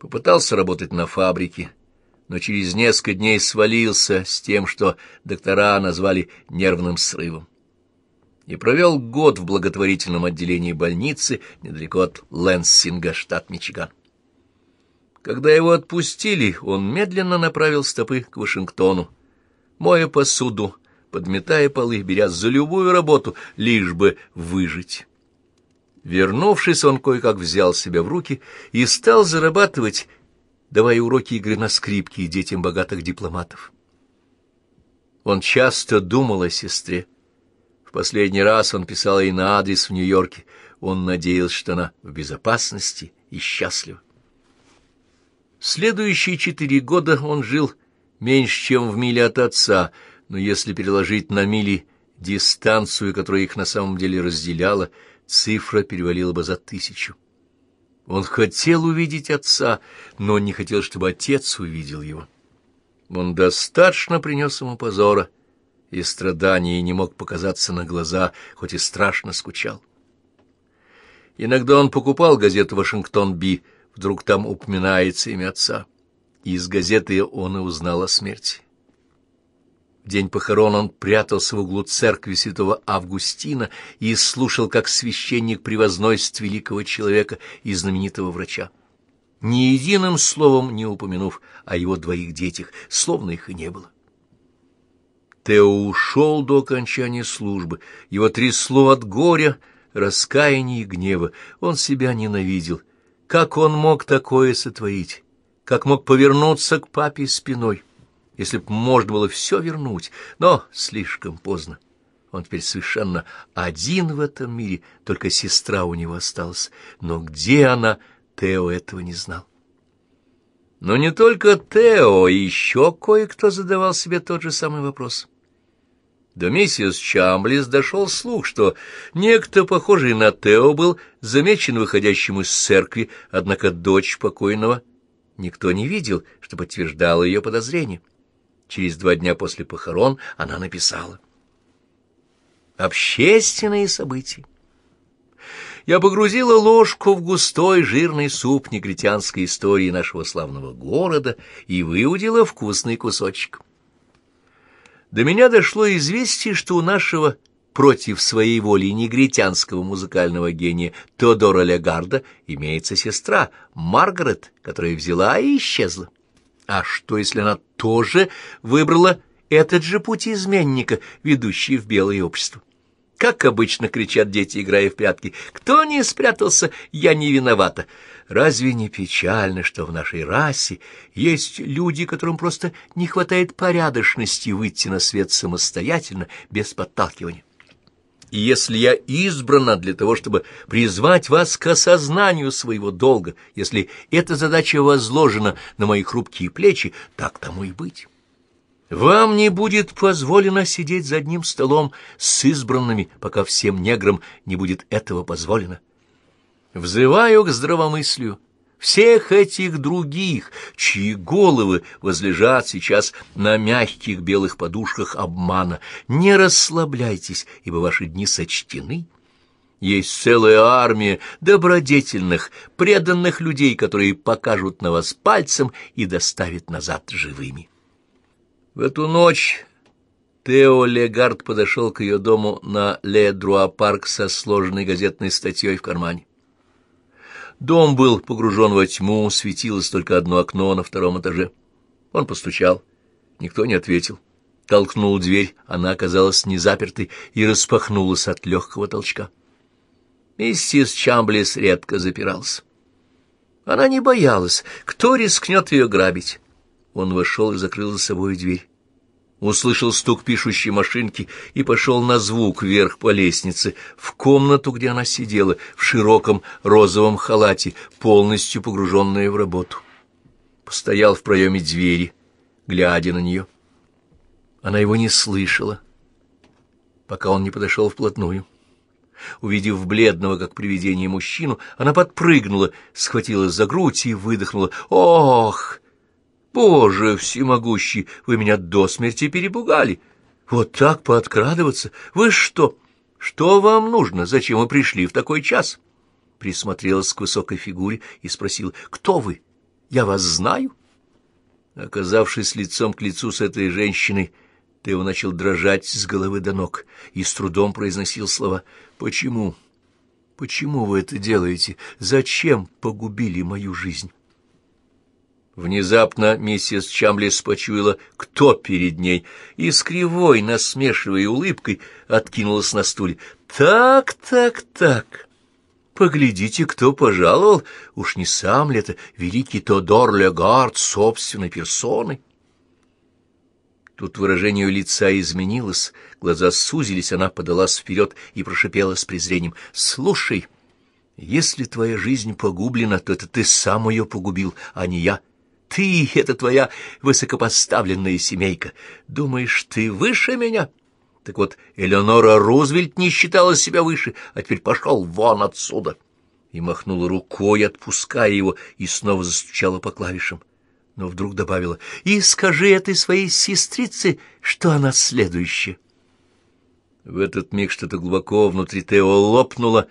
Попытался работать на фабрике, но через несколько дней свалился с тем, что доктора назвали нервным срывом. И провел год в благотворительном отделении больницы недалеко от Лэнсинга, штат Мичиган. Когда его отпустили, он медленно направил стопы к Вашингтону, моя посуду, подметая полы, беря за любую работу, лишь бы выжить. Вернувшись, он кое-как взял себя в руки и стал зарабатывать, давая уроки игры на скрипке детям богатых дипломатов. Он часто думал о сестре. В последний раз он писал ей на адрес в Нью-Йорке. Он надеялся, что она в безопасности и счастлива. Следующие четыре года он жил меньше, чем в миле от отца, но если переложить на мили дистанцию, которая их на самом деле разделяла, цифра перевалила бы за тысячу. Он хотел увидеть отца, но не хотел, чтобы отец увидел его. Он достаточно принес ему позора и страдания и не мог показаться на глаза, хоть и страшно скучал. Иногда он покупал газету «Вашингтон Би», Вдруг там упоминается имя отца. Из газеты он и узнал о смерти. День похорон он прятался в углу церкви святого Августина и слушал, как священник превозносит великого человека и знаменитого врача. Ни единым словом не упомянув о его двоих детях, словно их и не было. Тео ушел до окончания службы. Его трясло от горя, раскаяния и гнева. Он себя ненавидел как он мог такое сотворить? Как мог повернуться к папе спиной? Если б можно было все вернуть, но слишком поздно. Он теперь совершенно один в этом мире, только сестра у него осталась. Но где она, Тео этого не знал. Но не только Тео, еще кое-кто задавал себе тот же самый вопрос. До миссис Чамблис дошел слух, что некто, похожий на Тео, был замечен выходящим из церкви, однако дочь покойного никто не видел, что подтверждало ее подозрение. Через два дня после похорон она написала. Общественные события. Я погрузила ложку в густой жирный суп негритянской истории нашего славного города и выудила вкусный кусочек. До меня дошло известие, что у нашего против своей воли негритянского музыкального гения Теодора Легарда имеется сестра Маргарет, которая взяла и исчезла. А что, если она тоже выбрала этот же путь изменника, ведущий в белое общество? Как обычно кричат дети, играя в прятки. «Кто не спрятался, я не виновата». Разве не печально, что в нашей расе есть люди, которым просто не хватает порядочности выйти на свет самостоятельно, без подталкивания? И если я избрана для того, чтобы призвать вас к осознанию своего долга, если эта задача возложена на мои хрупкие плечи, так тому и быть. Вам не будет позволено сидеть за одним столом с избранными, пока всем неграм не будет этого позволено. Взываю к здравомыслию всех этих других, чьи головы возлежат сейчас на мягких белых подушках обмана. Не расслабляйтесь, ибо ваши дни сочтены. Есть целая армия добродетельных, преданных людей, которые покажут на вас пальцем и доставят назад живыми. В эту ночь Тео Легард подошел к ее дому на Ле-Друа-парк со сложенной газетной статьей в кармане. Дом был погружен во тьму, светилось только одно окно на втором этаже. Он постучал. Никто не ответил. Толкнул дверь, она оказалась незапертой и распахнулась от легкого толчка. Миссис Чамблис редко запирался. Она не боялась, кто рискнет ее грабить. Он вошел и закрыл за собой дверь. Услышал стук пишущей машинки и пошел на звук вверх по лестнице, в комнату, где она сидела, в широком розовом халате, полностью погруженная в работу. Постоял в проеме двери, глядя на нее. Она его не слышала, пока он не подошел вплотную. Увидев бледного, как привидение, мужчину, она подпрыгнула, схватилась за грудь и выдохнула «Ох!» Боже всемогущий, вы меня до смерти перепугали. Вот так пооткрадываться? Вы что? Что вам нужно? Зачем вы пришли в такой час? Присмотрелась к высокой фигуре и спросила, кто вы? Я вас знаю. Оказавшись лицом к лицу с этой женщиной, Тео начал дрожать с головы до ног и с трудом произносил слова «Почему? Почему вы это делаете? Зачем погубили мою жизнь?» Внезапно миссис Чамблис почуяла, кто перед ней, и с кривой, насмешливой улыбкой откинулась на стуле. «Так, так, так. Поглядите, кто пожаловал. Уж не сам ли это великий Тодор Легард собственной персоной?» Тут выражение лица изменилось, глаза сузились, она подалась вперед и прошипела с презрением. «Слушай, если твоя жизнь погублена, то это ты сам ее погубил, а не я. Ты — это твоя высокопоставленная семейка. Думаешь, ты выше меня?» Так вот, Элеонора Рузвельт не считала себя выше, а теперь пошел вон отсюда. И махнула рукой, отпуская его, и снова застучала по клавишам но вдруг добавила, «И скажи этой своей сестрице, что она следующая». В этот миг что-то глубоко внутри Тео лопнуло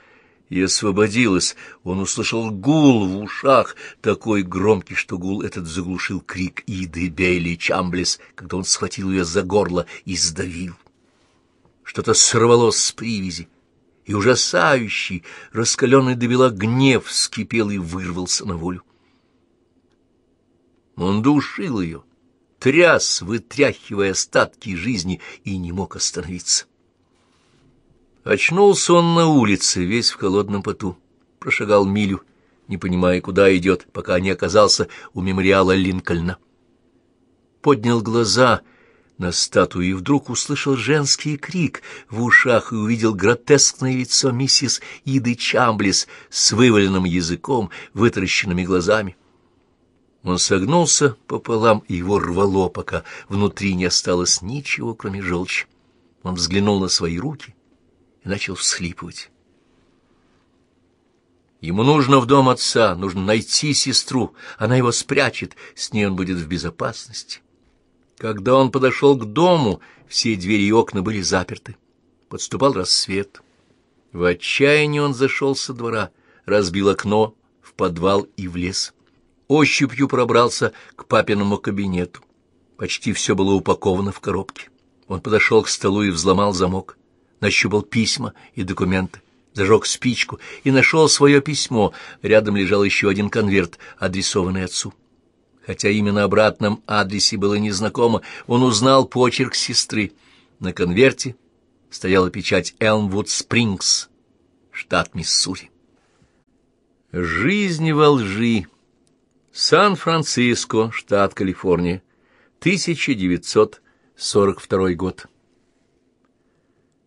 и освободилось. Он услышал гул в ушах, такой громкий, что гул этот заглушил крик Иды Бейли Чамблес, когда он схватил ее за горло и сдавил. Что-то сорвалось с привязи, и ужасающий, раскаленный до гнев вскипел и вырвался на волю. Он душил ее, тряс, вытряхивая остатки жизни, и не мог остановиться. Очнулся он на улице, весь в холодном поту, прошагал милю, не понимая, куда идет, пока не оказался у мемориала Линкольна. Поднял глаза на статую и вдруг услышал женский крик в ушах и увидел гротескное лицо миссис Иды Чамблис с вываленным языком, вытаращенными глазами. Он согнулся пополам, и его рвало, пока внутри не осталось ничего, кроме желчи. Он взглянул на свои руки начал всхлипывать. Ему нужно в дом отца, нужно найти сестру, она его спрячет, с ней он будет в безопасности. Когда он подошел к дому, все двери и окна были заперты. Подступал рассвет. В отчаянии он зашел со двора, разбил окно в подвал и в лес ощупью пробрался к папиному кабинету. Почти все было упаковано в коробке. Он подошел к столу и взломал замок, нащупал письма и документы, зажег спичку и нашел свое письмо. Рядом лежал еще один конверт, адресованный отцу. Хотя имя на обратном адресе было незнакомо, он узнал почерк сестры. На конверте стояла печать «Элмвуд Спрингс», штат Миссури. «Жизнь во лжи» Сан-Франциско, штат Калифорния, 1942 год.